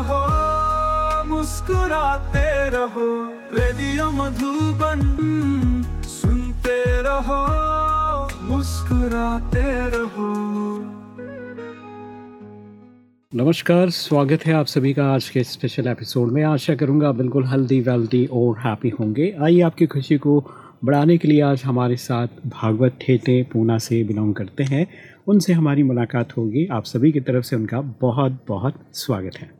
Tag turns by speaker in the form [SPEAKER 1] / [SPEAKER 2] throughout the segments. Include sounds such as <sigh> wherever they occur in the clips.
[SPEAKER 1] रहो, मुस्कुराते रहो, रेडियो मधुबन सुनते रहो, मुस्कुराते रहो।
[SPEAKER 2] नमस्कार, स्वागत है आप सभी का आज के स्पेशल एपिसोड में। आशा करूँगा बिल्कुल हेल्दी वेल्दी और हैप्पी होंगे। आइए आपकी खुशी को बढ़ाने के लिए आज हमारे साथ भागवत ठेटे पूना से बिलोंग करते हैं। उनसे हमारी मुलाकात होगी। आप सभी की तरफ़ से उनका बहुत बहुत स्वागत है।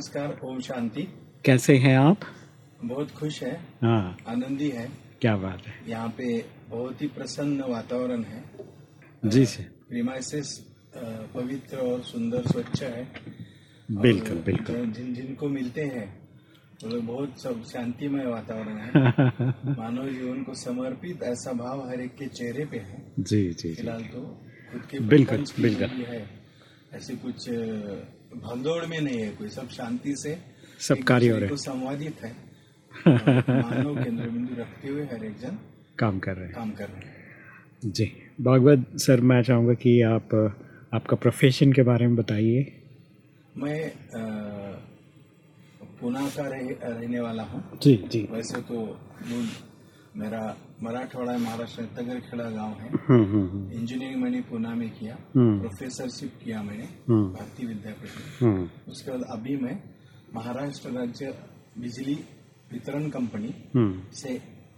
[SPEAKER 3] नमस्कार ओम शांति।
[SPEAKER 2] कैसे हैं आप?
[SPEAKER 3] बहुत खुश है।
[SPEAKER 2] हाँ।
[SPEAKER 3] आनंदी है।
[SPEAKER 2] क्या बात है।
[SPEAKER 3] यहाँ पे बहुत ही प्रसन्न वातावरण है।
[SPEAKER 2] जी से
[SPEAKER 3] प्रीमाइसेस पवित्र और सुंदर स्वच्छ है।
[SPEAKER 2] बिल्कुल बिल्कुल।
[SPEAKER 3] जिन जिनको मिलते हैं वो लोग बहुत सब शांतिमय वातावरण है। <laughs> मानव जीवन को समर्पित ऐसा भाव हर एक के चेहरे पे है।
[SPEAKER 2] जी जी
[SPEAKER 3] फ़िलहाल तो खुद के
[SPEAKER 2] बिल्कुल, बिल्कुल।
[SPEAKER 3] है। ऐसे कुछ भगदौड़ में नहीं है कोई सब शांति से
[SPEAKER 2] सब कार्य हो रहे
[SPEAKER 3] को संवादित है। <laughs> मानव केंद्र बिंदु रखते हुए हर एक जन
[SPEAKER 2] काम कर रहे हैं।
[SPEAKER 3] काम कर रहे हैं।
[SPEAKER 2] जी भागवत सर मैं चाहूँगा कि आप आपका प्रोफेशन के बारे में बताइए।
[SPEAKER 3] मैं पुणे का रह, रहने वाला हूँ।
[SPEAKER 2] जी जी।
[SPEAKER 3] वैसे तो मेरा मराठवाड़ा महाराष्ट्र तगरखेड़ा गाँव है।
[SPEAKER 2] हम्म हम्म हम्म,
[SPEAKER 3] इंजीनियरिंग मैंने पुणे में किया।
[SPEAKER 2] हम्म।
[SPEAKER 3] प्रोफेसरशिप किया मैंने
[SPEAKER 2] हम्म।
[SPEAKER 3] भारतीय विद्यापीठ में।
[SPEAKER 2] हम्म।
[SPEAKER 3] उसके बाद अभी मैं महाराष्ट्र राज्य बिजली वितरण कंपनी
[SPEAKER 2] हम्म।
[SPEAKER 3] से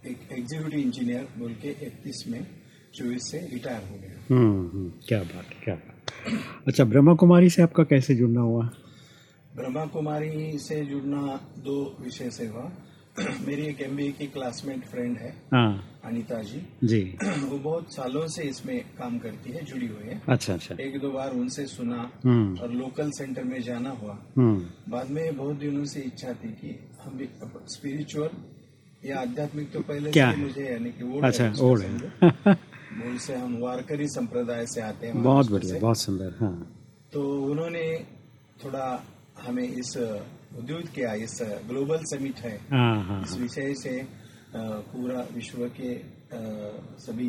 [SPEAKER 3] एक एग्जीक्यूटिव इंजीनियर बोल के इकतीस में चौबीस से रिटायर हो गया।
[SPEAKER 2] हम्म, हम्म, क्या बात क्या बात अच्छा ब्रह्मा कुमारी से आपका कैसे जुड़ना हुआ?
[SPEAKER 3] ब्रह्मा कुमारी से जुड़ना दो विषय से हुआ। <clears throat> मेरी एक एमबीए की क्लासमेट फ्रेंड है
[SPEAKER 2] हाँ।
[SPEAKER 3] अनिता जी।
[SPEAKER 2] जी। <clears throat>
[SPEAKER 3] वो बहुत सालों से इसमें काम करती है जुड़ी हुई है।
[SPEAKER 2] अच्छा अच्छा।
[SPEAKER 3] एक दो बार उनसे सुना
[SPEAKER 2] हम्म।
[SPEAKER 3] और लोकल सेंटर में जाना हुआ।
[SPEAKER 2] हम्म।
[SPEAKER 3] बाद में बहुत दिनों से इच्छा थी कि हम भी स्पिरिचुअल या आध्यात्मिक तो पहले
[SPEAKER 2] क्या?
[SPEAKER 3] से? मुझे यानी कि <laughs> वो
[SPEAKER 2] अच्छा
[SPEAKER 3] है,
[SPEAKER 2] ओड है।
[SPEAKER 3] मूल से हम वारकरी संप्रदाय से आते हैं
[SPEAKER 2] बहुत बढ़िया बहुत सुंदर हाँ।
[SPEAKER 3] तो उन्होंने थोड़ा हमें इस उद्योग किया इस ग्लोबल समिट है।
[SPEAKER 2] हाँ हाँ
[SPEAKER 3] इस विषय से पूरा विश्व के सभी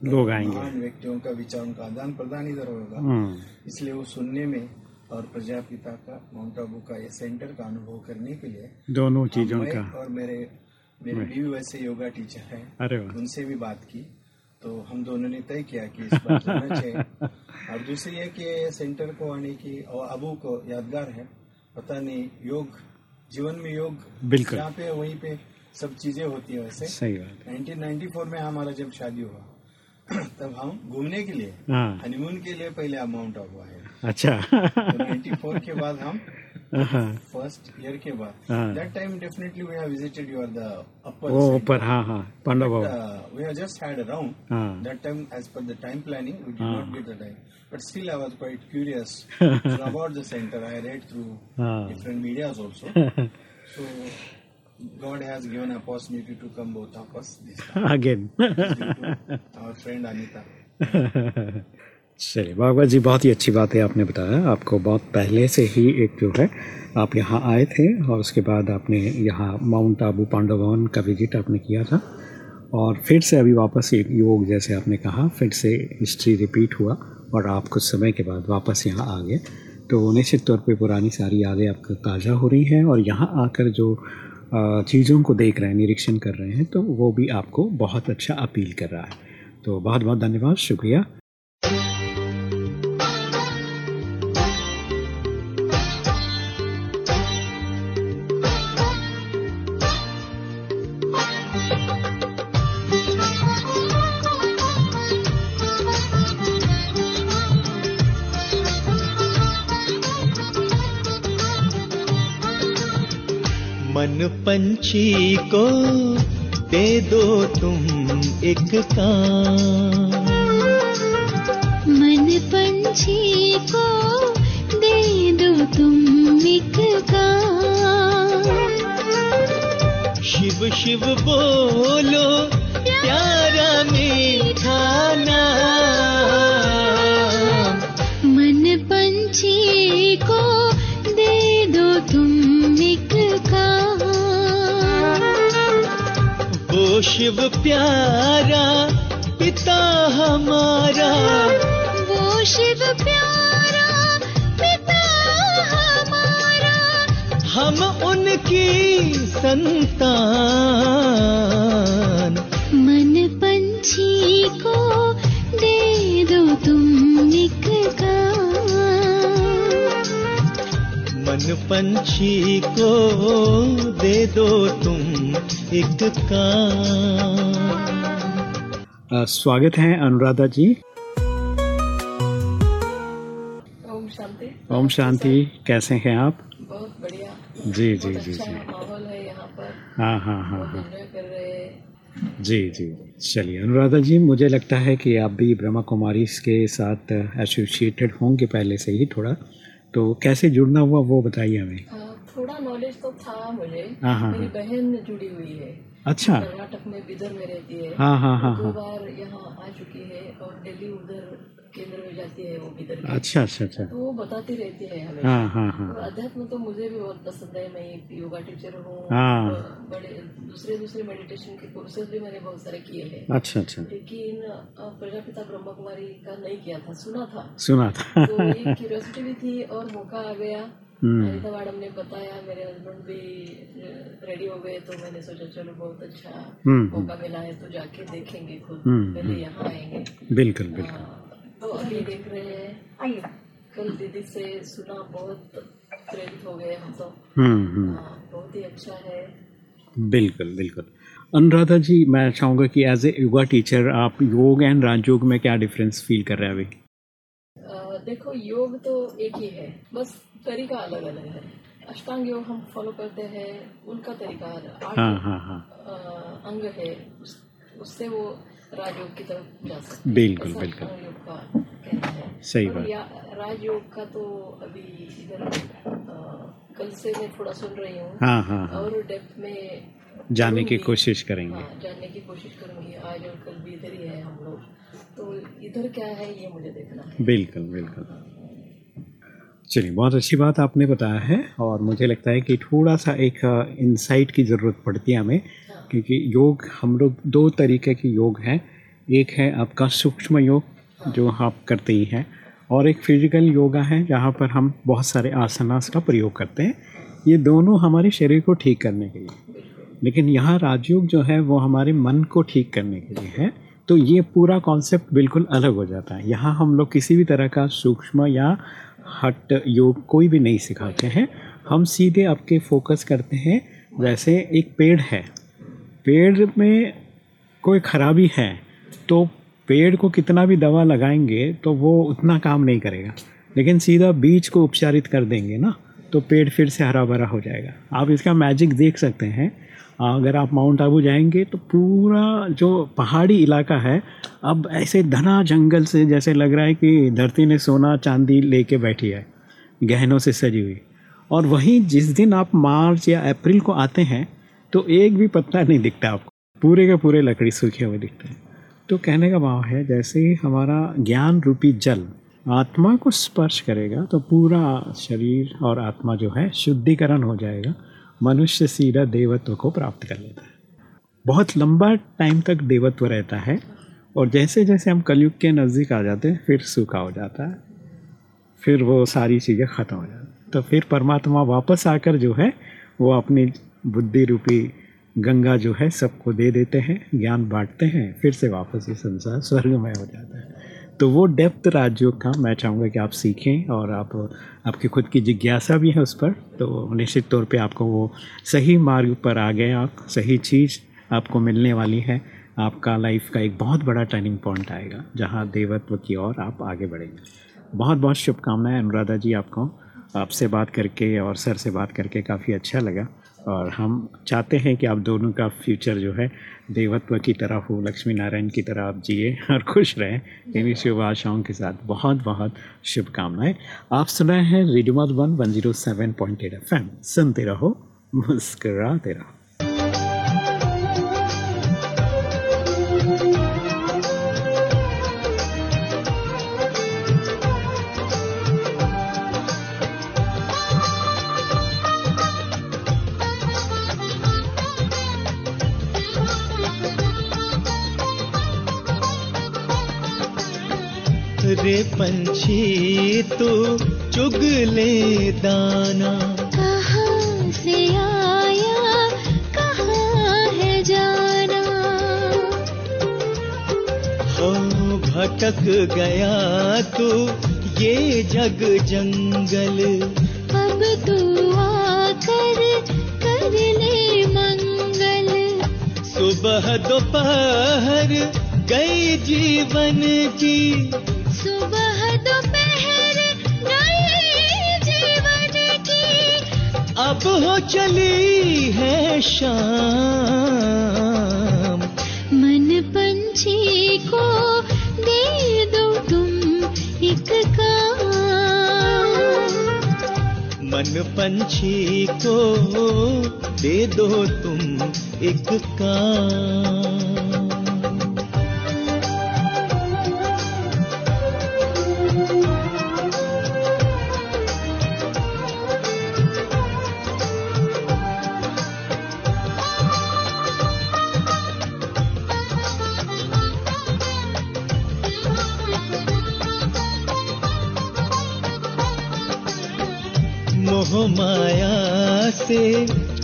[SPEAKER 2] लोग आएँगे।
[SPEAKER 3] महान व्यक्तियों का विचारों का आदान प्रदान इधर होगा।
[SPEAKER 2] हम्म।
[SPEAKER 3] इसलिए वो सुनने में और प्रजापिता का माउंट आबू का ये सेंटर का अनुभव करने के लिए
[SPEAKER 2] दोनों चीज़ों का।
[SPEAKER 3] और मेरे मेरे बीवी वैसे योगा टीचर है।
[SPEAKER 2] अरे
[SPEAKER 3] उनसे भी बात की। तो हम दोनों ने तय किया कि इस बार जाना चाहिए और दूसरी है कि सेंटर को आने की और अबू को यादगार है। पता नहीं योग जीवन में योग
[SPEAKER 2] बिल्कुल।
[SPEAKER 3] यहाँ पे वहीं पे सब चीज़ें होती है वैसे।
[SPEAKER 2] सही बात
[SPEAKER 3] 1994 में हमारा जब शादी हुआ <clears throat> तब हम घूमने के लिए
[SPEAKER 2] हाँ।
[SPEAKER 3] हनीमून के लिए पहले हम माउंट आबू आए।
[SPEAKER 2] अच्छा।
[SPEAKER 3] तो 94 के बाद हम
[SPEAKER 2] हाँ
[SPEAKER 3] फ़र्स्ट ईयर के बाद।
[SPEAKER 2] हाँ।
[SPEAKER 3] That time definitely we have visited your the upper
[SPEAKER 2] वो ऊपर हाँ हाँ पांडव भवन
[SPEAKER 3] uh, we have just had a round.
[SPEAKER 2] हाँ।
[SPEAKER 3] That time, as per the time planning, we did
[SPEAKER 2] Ah.
[SPEAKER 3] But still, I was quite curious so about the center. I read through
[SPEAKER 2] हाँ
[SPEAKER 3] different medias also. So, God has given opportunity to come both of us this time. to our friend Anita.
[SPEAKER 2] चलिए भागवत जी बहुत ही अच्छी बात है आपने बताया आपको बहुत पहले से ही एक जो है आप यहाँ आए थे और उसके बाद आपने यहाँ माउंट आबू पांडव भवन का विज़िट आपने किया था और फिर से अभी वापस एक योग जैसे आपने कहा फिर से हिस्ट्री रिपीट हुआ और आप कुछ समय के बाद वापस यहाँ आ गए। तो निश्चित तौर पे पुरानी सारी यादें आपको ताज़ा हो रही हैं और यहाँ आकर जो चीज़ों को देख रहे हैं, निरीक्षण कर रहे हैं तो वो भी आपको बहुत अच्छा अपील कर रहा है। तो बहुत बहुत धन्यवाद, शुक्रिया।
[SPEAKER 4] मन पंछी को दे दो तुम एक कान
[SPEAKER 5] मन पंछी को दे दो तुम एक काम।
[SPEAKER 4] शिव शिव बोलो प्यारा मीठा नाम। शिव प्यारा पिता हमारा।
[SPEAKER 5] वो शिव प्यारा पिता हमारा।
[SPEAKER 4] हम उनकी संतान।
[SPEAKER 5] पंछी को दे दो तुम एक
[SPEAKER 2] अ, स्वागत है अनुराधा जी।
[SPEAKER 6] ओम शांति।
[SPEAKER 2] ओम शांति। कैसे हैं आप?
[SPEAKER 6] बहुत बढ़िया।
[SPEAKER 2] जी जी जी
[SPEAKER 6] अच्छा
[SPEAKER 2] जी।
[SPEAKER 6] माहौल है यहाँ पर।
[SPEAKER 2] हाँ हाँ हाँ हाँ।
[SPEAKER 6] एंजॉय कर रहे हैं।
[SPEAKER 2] जी जी। चलिए अनुराधा जी मुझे लगता है कि आप भी ब्रह्मा कुमारी के साथ एसोसिएटेड होंगे पहले से ही थोड़ा। तो कैसे जुड़ना हुआ वो बताइए हमें।
[SPEAKER 6] हाँ, थोड़ा नॉलेज तो था मुझे
[SPEAKER 2] हाँ, हाँ,
[SPEAKER 6] मेरी बहन जुड़ी हुई है।
[SPEAKER 2] अच्छा।
[SPEAKER 6] कर्नाटक में बिदर में रहती है।
[SPEAKER 2] हाँ हाँ हाँ
[SPEAKER 6] दो
[SPEAKER 2] हाँ।
[SPEAKER 6] बार यहाँ आ चुकी है और दिल्ली उधर केंद्र में जाती है वो बिदर
[SPEAKER 2] अच्छा अच्छा अच्छा।
[SPEAKER 6] तो वो बताती रहती है हमें
[SPEAKER 2] हाँ हाँ हाँ।
[SPEAKER 6] और अध्यात्म तो मुझे भी बहुत पसंद है मैं एक योगा टीचर हूँ।
[SPEAKER 2] हाँ।
[SPEAKER 6] बड़े दूसरे दूसरे मेडिटेशन के कोर्सेज भी मैंने बहुत सारे किए हैं।
[SPEAKER 2] अच्छा अच्छा।
[SPEAKER 6] लेकिन प्रजापिता ब्रह्म कुमारी का नहीं किया था सुना था।
[SPEAKER 2] सुना था।
[SPEAKER 6] तो एक क्यूरियोसिटी भी थी और मौका आ गया।
[SPEAKER 2] हम्म।
[SPEAKER 6] अनिता मैडम ने बताया मेरे हस्बैंड भी रेडी हो गए तो मैंने सोचा चलो बहुत अच्छा
[SPEAKER 2] हम्म,
[SPEAKER 6] मौका मिला है तो जाके देखेंगे खुद।
[SPEAKER 2] हम्म,
[SPEAKER 6] पहले यहाँ आएँगे।
[SPEAKER 2] बिल्कुल बिल्कुल।
[SPEAKER 6] हाँ, तो अभी देख रहे हैं। कल दीदी से सुना बहुत प्रेरित हो गए हम तो
[SPEAKER 2] हम्म हम्म।
[SPEAKER 6] हाँ, बहुत ही अच्छा है।
[SPEAKER 2] बिल्कुल बिल्कुल। अनुराधा जी मैं चाहूँगा कि एज ए योगा टीचर आप योग एंड राजयोग में क्या डिफरेंस फील कर रहे हैं अभी?
[SPEAKER 6] देखो योग तो एक ही है। बस तरीका अलग अलग है। अष्टांग योग हम फॉलो करते हैं उनका तरीका अलग आठ
[SPEAKER 2] हाँ हाँ हाँ।
[SPEAKER 6] अंग है। उस, उससे वो राजयोग की तरफ़ जा सकते हैं।
[SPEAKER 2] बिल्कुल, बिल्कुल।
[SPEAKER 6] अष्टांग योग का कहना है
[SPEAKER 2] सही बात।
[SPEAKER 6] राजयोग का तो अभी इधर कल से मैं थोड़ा सुन रही हूँ।
[SPEAKER 2] हाँ हाँ हाँ।
[SPEAKER 6] और डेप्थ में
[SPEAKER 2] जाने की कोशिश करेंगे।
[SPEAKER 6] हाँ जानने की कोशिश करूँगी। आज और कल भी इधर ही है हम लोग। तो इधर क्या है ये मुझे देखना है।
[SPEAKER 2] बिल्कुल बिल्कुल। चलिए बहुत अच्छी बात आपने बताया है और मुझे लगता है कि थोड़ा सा एक इंसाइट की ज़रूरत पड़ती है हमें क्योंकि योग हम लोग दो तरीके के योग हैं। एक है आपका सूक्ष्म योग जो आप करते ही हैं। और एक फ़िज़िकल योगा है, जहाँ पर हम बहुत सारे आसनास का प्रयोग करते हैं। ये दोनों हमारे शरीर को ठीक करने के लिए। लेकिन यहाँ राजयोग जो है, वो हमारे मन को ठीक करने के लिए है। तो ये पूरा कॉन्सेप्ट बिल्कुल अलग हो जाता है। यहाँ हम लोग किसी भी तरह का सूक्ष्म या हट योग कोई भी नहीं सिखाते हैं। हम सीधे आपके फोकस करते हैं। वैसे एक पेड़ है। पेड़ में कोई खराबी है तो पेड़ को कितना भी दवा लगाएँगे तो वो उतना काम नहीं करेगा। लेकिन सीधा बीज को उपचारित कर देंगे ना तो पेड़ फिर से हरा भरा हो जाएगा। आप इसका मैजिक देख सकते हैं। अगर आप माउंट आबू जाएँगे तो पूरा जो पहाड़ी इलाका है, अब ऐसे घना जंगल से जैसे लग रहा है कि धरती ने सोना चांदी लेके बैठी है, गहनों से सजी हुई। और वहीं जिस दिन आप मार्च या अप्रैल को आते हैं तो एक भी पत्ता नहीं दिखता आपको। पूरे के पूरे लकड़ी सूखे हुए दिखते हैं। तो कहने का भाव है, जैसे ही हमारा ज्ञान रूपी जल आत्मा को स्पर्श करेगा तो पूरा शरीर और आत्मा जो है शुद्धिकरण हो जाएगा। मनुष्य सीधा देवत्व को प्राप्त कर लेता है। बहुत लंबा टाइम तक देवत्व रहता है और जैसे जैसे हम कलयुग के नज़दीक आ जाते हैं, फिर सूखा हो जाता है, फिर वो सारी चीज़ें ख़त्म हो जाती तो फिर परमात्मा वापस आकर जो है, वो अपनी बुद्धि रूपी गंगा जो है सबको दे देते हैं, ज्ञान बांटते हैं, फिर से वापस ये संसार <laughs> स्वर्गमय हो जाता है। तो वो डेप्थ राजयोग का मैं चाहूँगा कि आप सीखें और आप, आपकी खुद की जिज्ञासा भी है उस पर। तो निश्चित तौर पे आपको वो सही मार्ग पर आ गए आप, सही चीज़ आपको मिलने वाली है। आपका लाइफ का एक बहुत बड़ा टर्निंग पॉइंट आएगा, जहाँ देवत्व की ओर आप आगे बढ़ेंगे। बहुत बहुत शुभकामनाएँ, अनुराधा जी, आपको। आपसे बात करके और सर से बात करके काफ़ी अच्छा लगा। और हम चाहते हैं कि आप दोनों का फ्यूचर जो है, देवत्व की तरह हो लक्ष्मी नारायण की तरह आप जिए और खुश रहें। इन्हीं शुभ आशाओं के साथ बहुत बहुत शुभकामनाएँ। आप सुनाए हैं radio Madhuban one zero seven point eight F M. सुनते रहो, मुस्कराते रहो।
[SPEAKER 4] तू चुग ले दाना।
[SPEAKER 5] कहाँ से आया कहाँ है जाना?
[SPEAKER 4] हो भटक गया तू ये जग जंगल।
[SPEAKER 5] अब तू आकर कर ले मंगल।
[SPEAKER 4] सुबह दोपहर गई जीवन की। अब हो चली है शाम।
[SPEAKER 5] मन पंछी को दे दो तुम एक काम।
[SPEAKER 4] मन पंछी को दे दो तुम एक काम।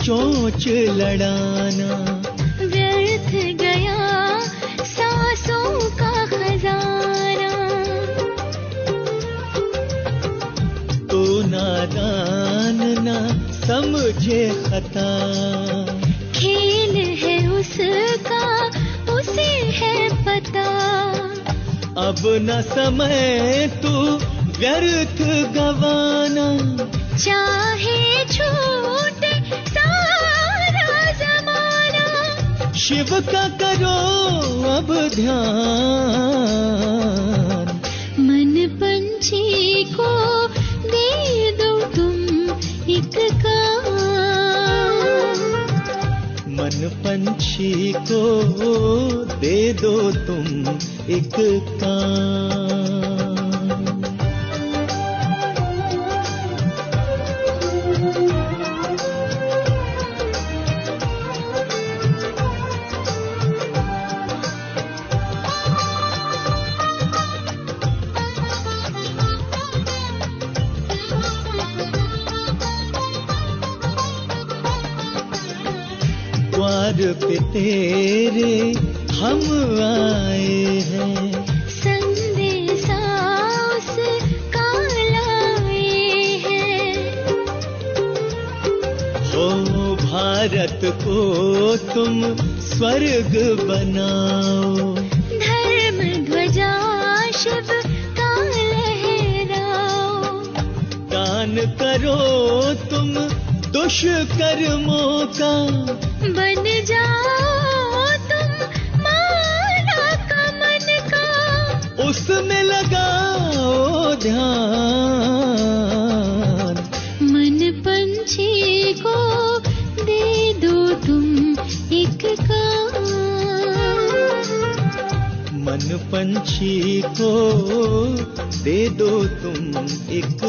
[SPEAKER 4] चोंच लड़ाना।
[SPEAKER 5] व्यर्थ गया सांसों का खजाना।
[SPEAKER 4] तो नादान ना समझे खता।
[SPEAKER 5] खेल है उसका उसे है पता।
[SPEAKER 4] अब न समय तू व्यर्थ गवाना।
[SPEAKER 5] चाहे
[SPEAKER 4] शिव का करो अब ध्यान।
[SPEAKER 5] मन पंछी को दे दो तुम एक काम।
[SPEAKER 4] मन पंछी को दे दो तुम एक काम तेरे हम आए
[SPEAKER 5] हैं।
[SPEAKER 4] हो। भारत को तुम स्वर्ग बनाओ।
[SPEAKER 5] धर्म ध्वजा शिव का लहराओ।
[SPEAKER 4] दान करो तुम दुष्कर्मों का।
[SPEAKER 5] बन जाओ तुम माला का मन का।
[SPEAKER 4] उसमें लगाओ ध्यान।
[SPEAKER 5] मन पंछी को दे दो तुम एक काम।
[SPEAKER 4] मन पंछी को दे दो तुम एक